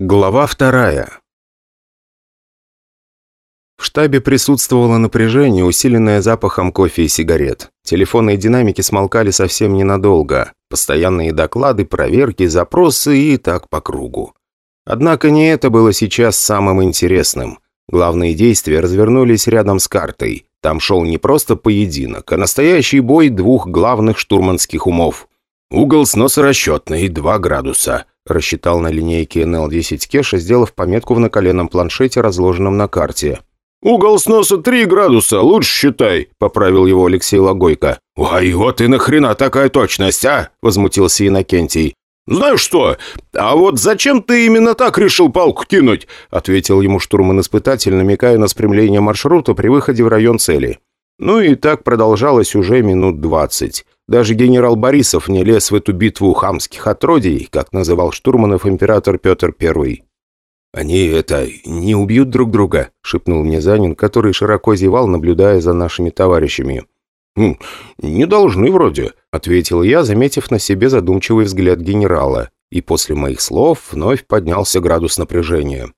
Глава вторая. В штабе присутствовало напряжение, усиленное запахом кофе и сигарет. Телефонные динамики смолкали совсем ненадолго. Постоянные доклады, проверки, запросы и так по кругу. Однако не это было сейчас самым интересным. Главные действия развернулись рядом с картой. Там шел не просто поединок, а настоящий бой двух главных штурманских умов. Угол сноса расчетный, 2 градуса рассчитал на линейке НЛ-10 Кеша, сделав пометку в наколенном планшете, разложенном на карте. «Угол сноса три градуса, лучше считай», — поправил его Алексей Логойко. «Ой, вот и нахрена такая точность, а?» — возмутился Иннокентий. «Знаешь что, а вот зачем ты именно так решил палку кинуть?» — ответил ему штурман-испытатель, намекая на спрямление маршрута при выходе в район цели. Ну и так продолжалось уже минут двадцать. Даже генерал Борисов не лез в эту битву хамских отродий, как называл штурманов император Петр I. «Они, это, не убьют друг друга», — шепнул мне Занин, который широко зевал, наблюдая за нашими товарищами. «Хм, «Не должны вроде», — ответил я, заметив на себе задумчивый взгляд генерала. И после моих слов вновь поднялся градус напряжения.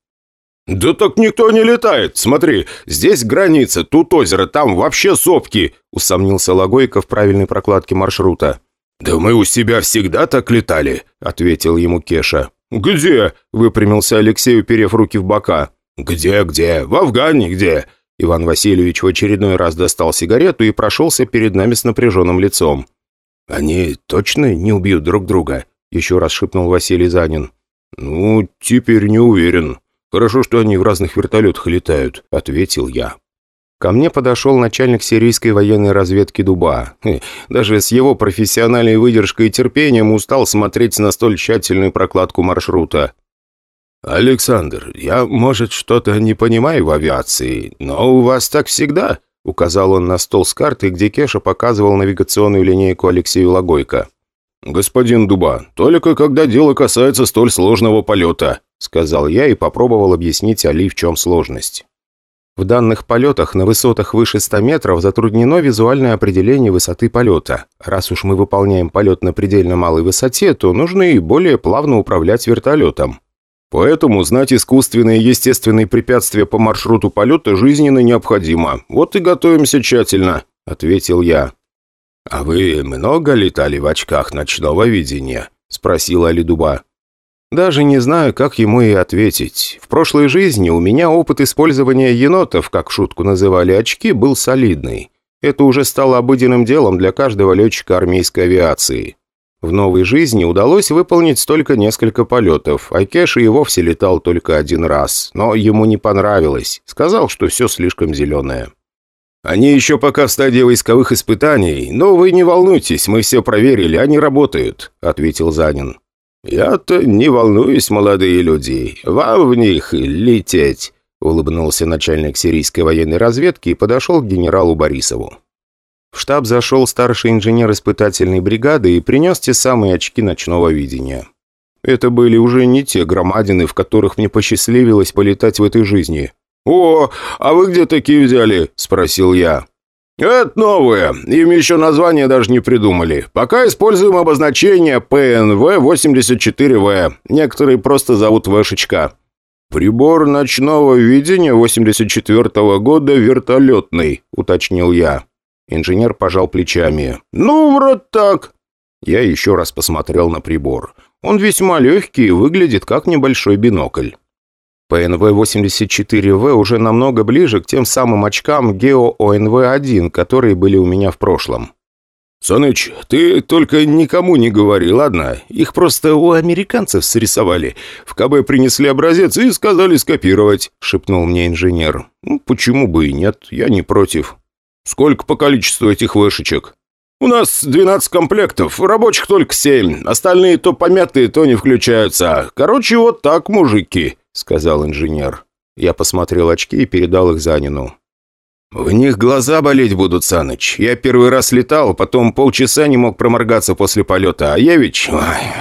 «Да так никто не летает! Смотри, здесь граница, тут озеро, там вообще сопки!» усомнился Логойко в правильной прокладке маршрута. «Да мы у себя всегда так летали», — ответил ему Кеша. «Где?» — выпрямился Алексей, уперев руки в бока. «Где-где? В Афгане где?» Иван Васильевич в очередной раз достал сигарету и прошелся перед нами с напряженным лицом. «Они точно не убьют друг друга?» — еще раз шепнул Василий Занин. «Ну, теперь не уверен», «Хорошо, что они в разных вертолетах летают», — ответил я. Ко мне подошел начальник сирийской военной разведки Дуба. Хм, даже с его профессиональной выдержкой и терпением устал смотреть на столь тщательную прокладку маршрута. «Александр, я, может, что-то не понимаю в авиации, но у вас так всегда», — указал он на стол с картой, где Кеша показывал навигационную линейку Алексею Логойко. «Господин Дуба, только когда дело касается столь сложного полета», сказал я и попробовал объяснить Али, в чем сложность. В данных полетах на высотах выше 100 метров затруднено визуальное определение высоты полета. Раз уж мы выполняем полет на предельно малой высоте, то нужно и более плавно управлять вертолетом. Поэтому знать искусственные и естественные препятствия по маршруту полета жизненно необходимо. Вот и готовимся тщательно», — ответил я. «А вы много летали в очках ночного видения?» — спросила Алидуба. Даже не знаю, как ему и ответить. В прошлой жизни у меня опыт использования енотов, как шутку называли очки, был солидный. Это уже стало обыденным делом для каждого летчика армейской авиации. В новой жизни удалось выполнить только несколько полетов, а Кэш и вовсе летал только один раз. Но ему не понравилось. Сказал, что все слишком зеленое. «Они еще пока в стадии войсковых испытаний, но вы не волнуйтесь, мы все проверили, они работают», — ответил Занин. «Я-то не волнуюсь, молодые люди. Вам в них лететь», — улыбнулся начальник сирийской военной разведки и подошел к генералу Борисову. В штаб зашел старший инженер испытательной бригады и принес те самые очки ночного видения. Это были уже не те громадины, в которых мне посчастливилось полетать в этой жизни. «О, а вы где такие взяли?» – спросил я. «Это новые. Им еще название даже не придумали. Пока используем обозначение ПНВ-84В. Некоторые просто зовут Вшечка. Прибор ночного видения 84-го года вертолетный», – уточнил я. Инженер пожал плечами. «Ну, вроде так». Я еще раз посмотрел на прибор. Он весьма легкий и выглядит как небольшой бинокль. ПНВ-84В уже намного ближе к тем самым очкам Гео-ОНВ-1, которые были у меня в прошлом. «Саныч, ты только никому не говори, ладно? Их просто у американцев срисовали. В КБ принесли образец и сказали скопировать», — шепнул мне инженер. «Ну, почему бы и нет, я не против». «Сколько по количеству этих вышечек?» «У нас 12 комплектов, рабочих только 7. Остальные то помятые, то не включаются. Короче, вот так, мужики», — сказал инженер. Я посмотрел очки и передал их Занину. «В них глаза болеть будут, Саныч. Я первый раз летал, потом полчаса не мог проморгаться после полета, а Евич, ой,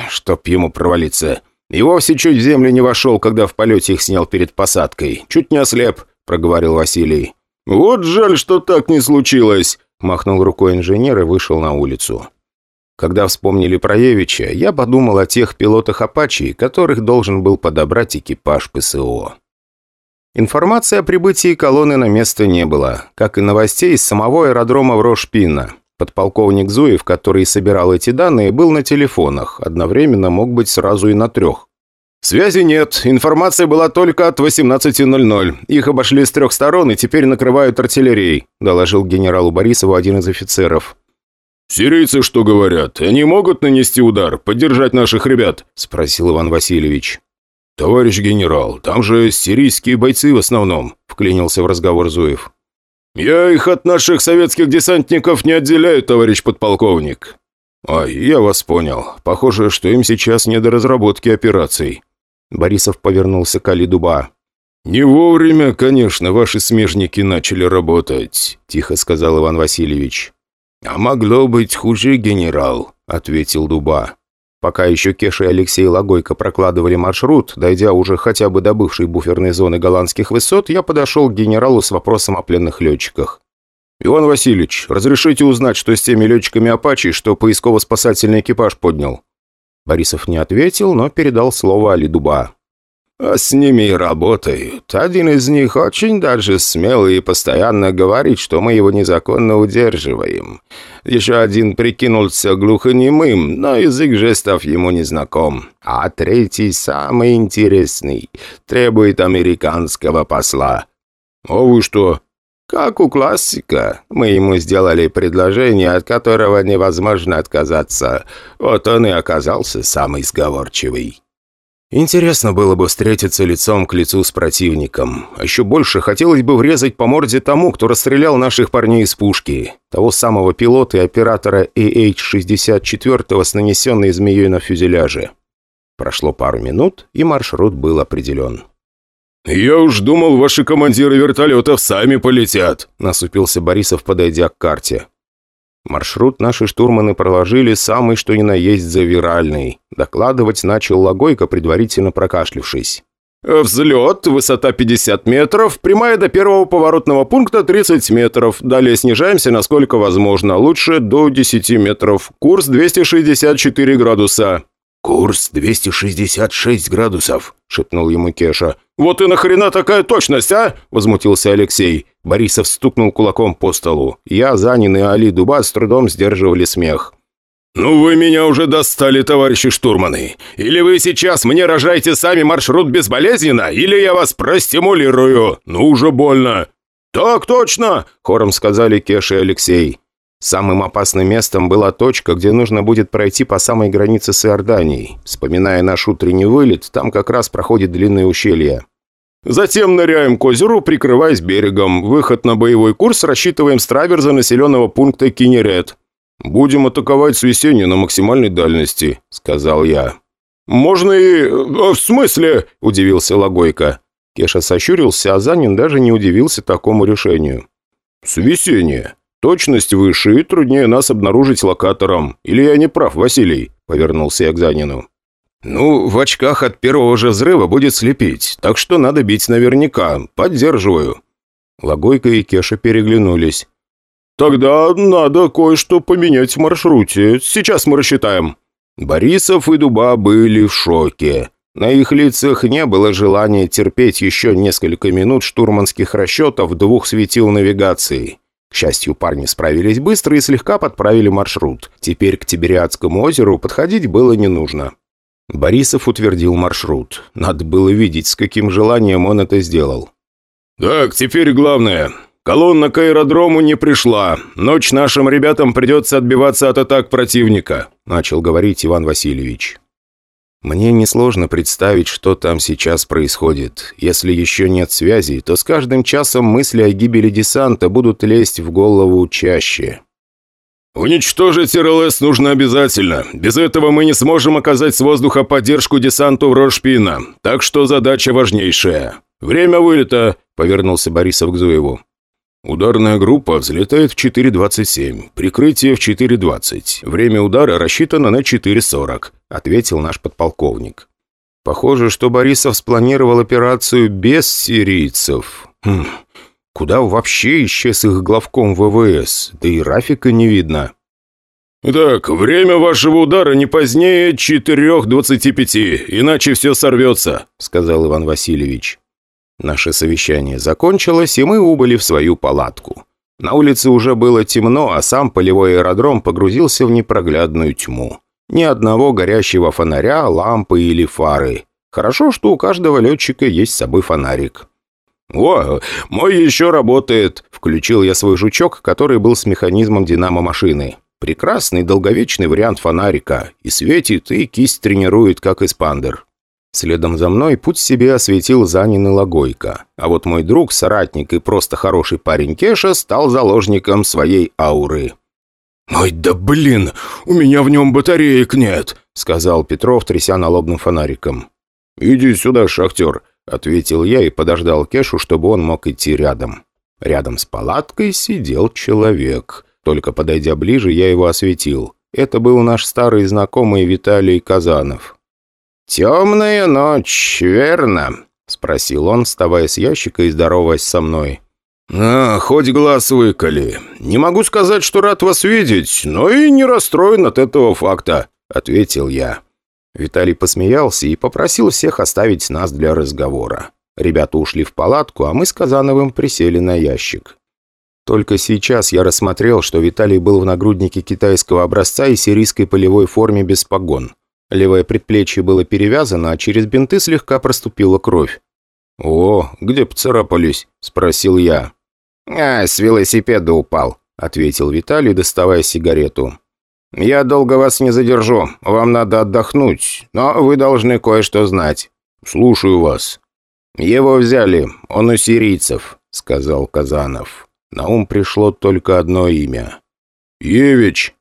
чтоб ему провалиться. И вовсе чуть в землю не вошел, когда в полете их снял перед посадкой. Чуть не ослеп», — проговорил Василий. «Вот жаль, что так не случилось», — махнул рукой инженер и вышел на улицу. Когда вспомнили про Евича, я подумал о тех пилотах «Апачи», которых должен был подобрать экипаж ПСО. Информации о прибытии колонны на место не было, как и новостей из самого аэродрома в Рошпина. Подполковник Зуев, который собирал эти данные, был на телефонах, одновременно мог быть сразу и на трех. «Связи нет. Информация была только от 18.00. Их обошли с трех сторон и теперь накрывают артиллерией», доложил генералу Борисову один из офицеров. «Сирийцы что говорят? Они могут нанести удар, поддержать наших ребят?» – спросил Иван Васильевич. «Товарищ генерал, там же сирийские бойцы в основном», – вклинился в разговор Зуев. «Я их от наших советских десантников не отделяю, товарищ подполковник». «Ай, я вас понял. Похоже, что им сейчас не до разработки операций». Борисов повернулся к Али Дуба. «Не вовремя, конечно, ваши смежники начали работать», – тихо сказал Иван Васильевич. «А могло быть хуже, генерал», — ответил Дуба. Пока еще Кеша и Алексей Логойко прокладывали маршрут, дойдя уже хотя бы до бывшей буферной зоны голландских высот, я подошел к генералу с вопросом о пленных летчиках. «Иван Васильевич, разрешите узнать, что с теми летчиками «Апачи», что поисково-спасательный экипаж поднял?» Борисов не ответил, но передал слово Али Дуба. А с ними и работают. Один из них очень даже смелый и постоянно говорит, что мы его незаконно удерживаем. Еще один прикинулся глухонемым, но язык жестов ему не знаком. А третий, самый интересный, требует американского посла. «А вы что?» «Как у классика. Мы ему сделали предложение, от которого невозможно отказаться. Вот он и оказался самый сговорчивый». Интересно было бы встретиться лицом к лицу с противником. А еще больше хотелось бы врезать по морде тому, кто расстрелял наших парней из пушки. Того самого пилота и оператора AH-64 с нанесенной змеей на фюзеляже. Прошло пару минут, и маршрут был определен. «Я уж думал, ваши командиры вертолетов сами полетят», — насупился Борисов, подойдя к карте. Маршрут наши штурманы проложили самый что ни на есть завиральный. Докладывать начал Логойко, предварительно прокашлившись. «Взлет, высота 50 метров, прямая до первого поворотного пункта 30 метров. Далее снижаемся насколько возможно, лучше до 10 метров. Курс 264 градуса». «Курс 266 градусов», — шепнул ему Кеша. «Вот и нахрена такая точность, а?» — возмутился Алексей. Борисов стукнул кулаком по столу. Я, Занин и Али Дуба с трудом сдерживали смех. «Ну вы меня уже достали, товарищи штурманы! Или вы сейчас мне рожаете сами маршрут безболезненно, или я вас простимулирую! Ну уже больно!» «Так точно!» — хором сказали Кеша и Алексей. Самым опасным местом была точка, где нужно будет пройти по самой границе с Иорданией. Вспоминая наш утренний вылет, там как раз проходит длинное ущелье. Затем ныряем к озеру, прикрываясь берегом. Выход на боевой курс рассчитываем с траверза населенного пункта Кинерет. «Будем атаковать с на максимальной дальности», — сказал я. «Можно и... Э, в смысле?» — удивился Логойко. Кеша сощурился, а Занин даже не удивился такому решению. «С весенней. Точность выше и труднее нас обнаружить локатором. Или я не прав, Василий?» — повернулся я к Занину. «Ну, в очках от первого же взрыва будет слепить, так что надо бить наверняка. Поддерживаю». Логойка и Кеша переглянулись. «Тогда надо кое-что поменять в маршруте. Сейчас мы рассчитаем». Борисов и Дуба были в шоке. На их лицах не было желания терпеть еще несколько минут штурманских расчетов двух светил навигации. К счастью, парни справились быстро и слегка подправили маршрут. Теперь к Тибериадскому озеру подходить было не нужно. Борисов утвердил маршрут. Надо было видеть, с каким желанием он это сделал. «Так, теперь главное. Колонна к аэродрому не пришла. Ночь нашим ребятам придется отбиваться от атак противника», начал говорить Иван Васильевич. Мне несложно представить, что там сейчас происходит. Если еще нет связи, то с каждым часом мысли о гибели десанта будут лезть в голову чаще. «Уничтожить РЛС нужно обязательно. Без этого мы не сможем оказать с воздуха поддержку десанту в Рошпина. Так что задача важнейшая. Время вылета», — повернулся Борисов к Зуеву. Ударная группа взлетает в 4.27, прикрытие в 4.20. Время удара рассчитано на 4.40», — ответил наш подполковник. «Похоже, что Борисов спланировал операцию без сирийцев. Хм, куда вообще исчез их главком ВВС? Да и Рафика не видно». «Так, время вашего удара не позднее 4.25, иначе все сорвется», — сказал Иван Васильевич. Наше совещание закончилось, и мы убыли в свою палатку. На улице уже было темно, а сам полевой аэродром погрузился в непроглядную тьму. Ни одного горящего фонаря, лампы или фары. Хорошо, что у каждого летчика есть с собой фонарик. «О, мой еще работает!» – включил я свой жучок, который был с механизмом динамо-машины. Прекрасный долговечный вариант фонарика. И светит, и кисть тренирует, как эспандер. Следом за мной путь себе осветил Занин и Логойко. А вот мой друг, соратник и просто хороший парень Кеша стал заложником своей ауры. «Ой, да блин, у меня в нем батареек нет», — сказал Петров, тряся налобным фонариком. «Иди сюда, шахтер», — ответил я и подождал Кешу, чтобы он мог идти рядом. Рядом с палаткой сидел человек. Только подойдя ближе, я его осветил. Это был наш старый знакомый Виталий Казанов. «Темная ночь, верно?» — спросил он, вставая с ящика и здороваясь со мной. «А, хоть глаз выколи. Не могу сказать, что рад вас видеть, но и не расстроен от этого факта», — ответил я. Виталий посмеялся и попросил всех оставить нас для разговора. Ребята ушли в палатку, а мы с Казановым присели на ящик. Только сейчас я рассмотрел, что Виталий был в нагруднике китайского образца и сирийской полевой форме без погон. Левое предплечье было перевязано, а через бинты слегка проступила кровь. «О, где поцарапались?» – спросил я. «А, с велосипеда упал», — ответил Виталий, доставая сигарету. «Я долго вас не задержу. Вам надо отдохнуть, но вы должны кое-что знать». «Слушаю вас». «Его взяли. Он у сирийцев», — сказал Казанов. На ум пришло только одно имя. «Евич».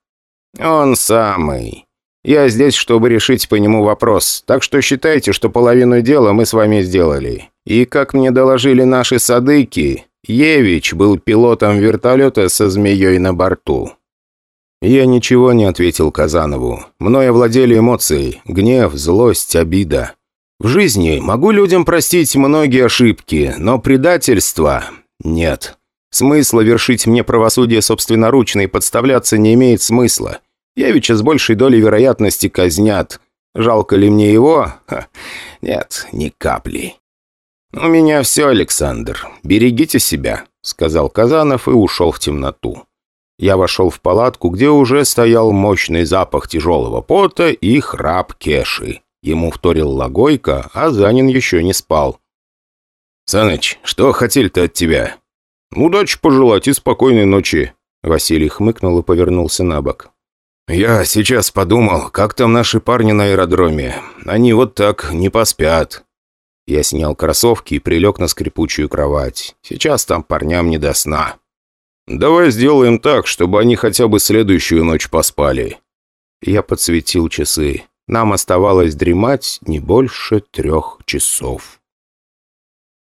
«Он самый. Я здесь, чтобы решить по нему вопрос, так что считайте, что половину дела мы с вами сделали. И, как мне доложили наши садыки, Евич был пилотом вертолета со змеей на борту. Я ничего не ответил Казанову. Мною овладели эмоции, гнев, злость, обида. В жизни могу людям простить многие ошибки, но предательство – нет. Смысла вершить мне правосудие собственноручно и подставляться не имеет смысла. Евича с большей долей вероятности казнят. Жалко ли мне его? Ха, нет, ни капли. «У меня все, Александр. Берегите себя», — сказал Казанов и ушел в темноту. Я вошел в палатку, где уже стоял мощный запах тяжелого пота и храп Кеши. Ему вторил Логойко, а Занин еще не спал. «Саныч, что хотели-то от тебя?» «Удачи пожелать и спокойной ночи», — Василий хмыкнул и повернулся на бок. «Я сейчас подумал, как там наши парни на аэродроме. Они вот так не поспят». Я снял кроссовки и прилег на скрипучую кровать. Сейчас там парням не до сна. «Давай сделаем так, чтобы они хотя бы следующую ночь поспали». Я подсветил часы. Нам оставалось дремать не больше трех часов.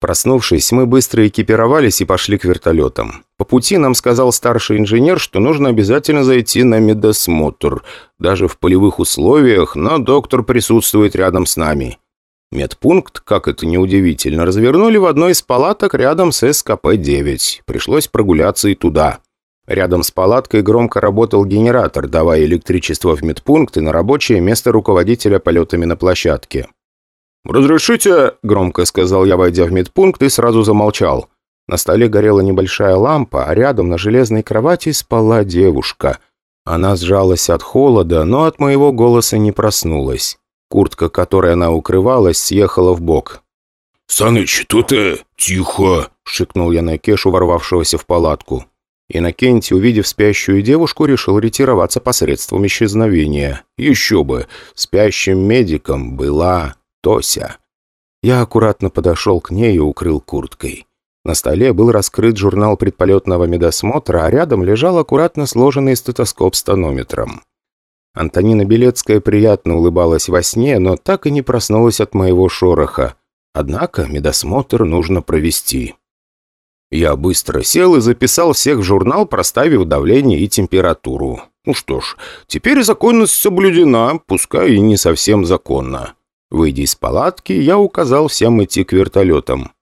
Проснувшись, мы быстро экипировались и пошли к вертолетам. По пути нам сказал старший инженер, что нужно обязательно зайти на медосмотр. Даже в полевых условиях, но доктор присутствует рядом с нами. Медпункт, как это неудивительно, развернули в одной из палаток рядом с СКП-9. Пришлось прогуляться и туда. Рядом с палаткой громко работал генератор, давая электричество в медпункт и на рабочее место руководителя полетами на площадке. «Разрешите?» – громко сказал я, войдя в медпункт, и сразу замолчал. На столе горела небольшая лампа, а рядом на железной кровати спала девушка. Она сжалась от холода, но от моего голоса не проснулась. Куртка, которой она укрывалась, съехала в бок. «Саныч, тут э, тихо!» — шикнул я на Кешу, ворвавшегося в палатку. Иннокентий, увидев спящую девушку, решил ретироваться посредством исчезновения. Еще бы, спящим медиком была Тося. Я аккуратно подошел к ней и укрыл курткой. На столе был раскрыт журнал предполетного медосмотра, а рядом лежал аккуратно сложенный стетоскоп с тонометром. Антонина Белецкая приятно улыбалась во сне, но так и не проснулась от моего шороха. Однако медосмотр нужно провести. Я быстро сел и записал всех в журнал, проставив давление и температуру. Ну что ж, теперь законность соблюдена, пускай и не совсем законно. Выйдя из палатки, я указал всем идти к вертолетам.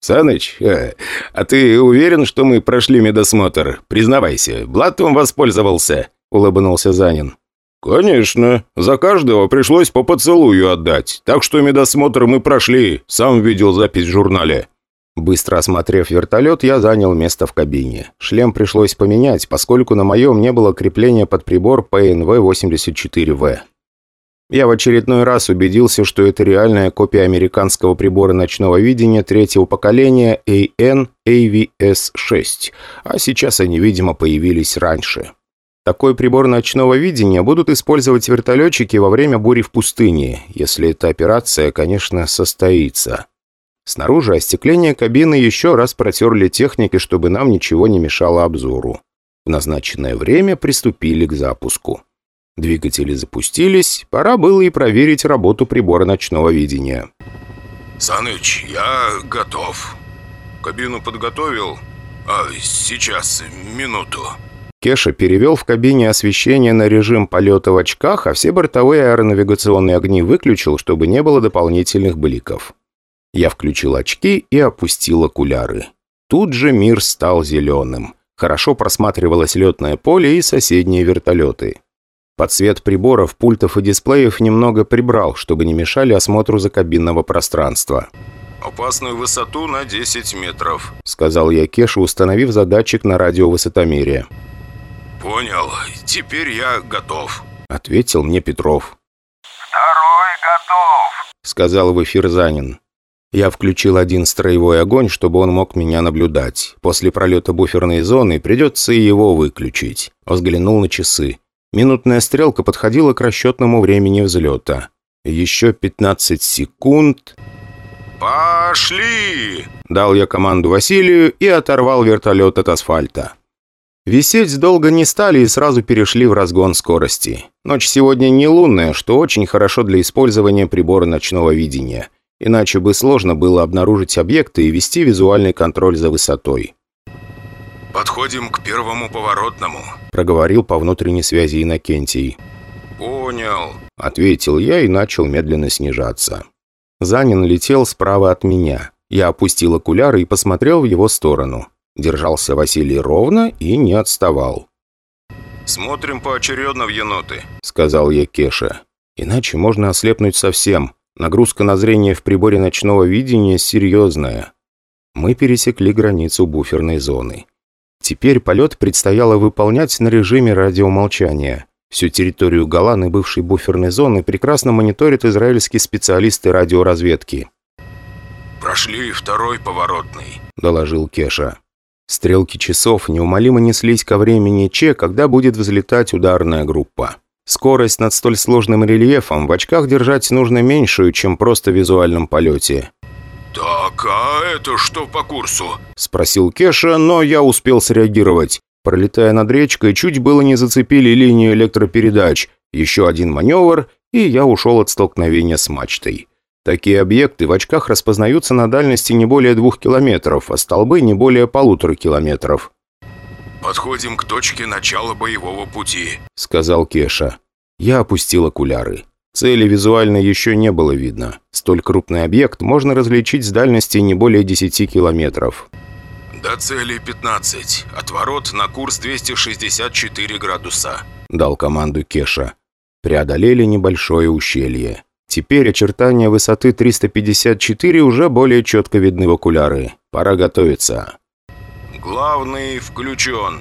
«Саныч, э, а ты уверен, что мы прошли медосмотр? Признавайся, блатом воспользовался?» – улыбнулся Занин. «Конечно. За каждого пришлось по поцелую отдать. Так что медосмотр мы прошли. Сам видел запись в журнале». Быстро осмотрев вертолет, я занял место в кабине. Шлем пришлось поменять, поскольку на моем не было крепления под прибор PNV-84V. Я в очередной раз убедился, что это реальная копия американского прибора ночного видения третьего поколения AN-AVS-6, а сейчас они, видимо, появились раньше. Такой прибор ночного видения будут использовать вертолетчики во время бури в пустыне, если эта операция, конечно, состоится. Снаружи остекление кабины еще раз протерли техники, чтобы нам ничего не мешало обзору. В назначенное время приступили к запуску. Двигатели запустились, пора было и проверить работу прибора ночного видения. «Саныч, я готов. Кабину подготовил? А, сейчас, минуту». Кеша перевел в кабине освещение на режим полета в очках, а все бортовые аэронавигационные огни выключил, чтобы не было дополнительных бликов. Я включил очки и опустил окуляры. Тут же мир стал зеленым. Хорошо просматривалось летное поле и соседние вертолеты. Подсвет приборов, пультов и дисплеев немного прибрал, чтобы не мешали осмотру закабинного пространства. «Опасную высоту на 10 метров», — сказал я Кешу, установив задатчик на радиовысотомере. «Понял. Теперь я готов», — ответил мне Петров. «Второй готов», — сказал в эфир Занин. Я включил один строевой огонь, чтобы он мог меня наблюдать. После пролета буферной зоны придется и его выключить. Взглянул на часы. Минутная стрелка подходила к расчетному времени взлета. Еще 15 секунд... «Пошли!» Дал я команду Василию и оторвал вертолет от асфальта. Висеть долго не стали и сразу перешли в разгон скорости. Ночь сегодня не лунная, что очень хорошо для использования прибора ночного видения. Иначе бы сложно было обнаружить объекты и вести визуальный контроль за высотой. «Подходим к первому поворотному», — проговорил по внутренней связи Иннокентий. «Понял», — ответил я и начал медленно снижаться. Занин летел справа от меня. Я опустил окуляры и посмотрел в его сторону. Держался Василий ровно и не отставал. «Смотрим поочередно в еноты», — сказал я Кеше. «Иначе можно ослепнуть совсем. Нагрузка на зрение в приборе ночного видения серьезная. Мы пересекли границу буферной зоны. Теперь полет предстояло выполнять на режиме радиомолчания. Всю территорию Голланы бывшей буферной зоны прекрасно мониторят израильские специалисты радиоразведки. «Прошли второй поворотный», — доложил Кеша. Стрелки часов неумолимо неслись ко времени Че, когда будет взлетать ударная группа. Скорость над столь сложным рельефом в очках держать нужно меньшую, чем просто в визуальном полете. «Так, а это что по курсу?» – спросил Кеша, но я успел среагировать. Пролетая над речкой, чуть было не зацепили линию электропередач. Еще один маневр, и я ушел от столкновения с мачтой. Такие объекты в очках распознаются на дальности не более двух километров, а столбы не более полутора километров. «Подходим к точке начала боевого пути», — сказал Кеша. Я опустил окуляры. Цели визуально еще не было видно. Столь крупный объект можно различить с дальности не более 10 километров. «До цели 15. Отворот на курс 264 градуса», — дал команду Кеша. Преодолели небольшое ущелье. Теперь очертания высоты 354 уже более четко видны в окуляры. Пора готовиться. «Главный включен»,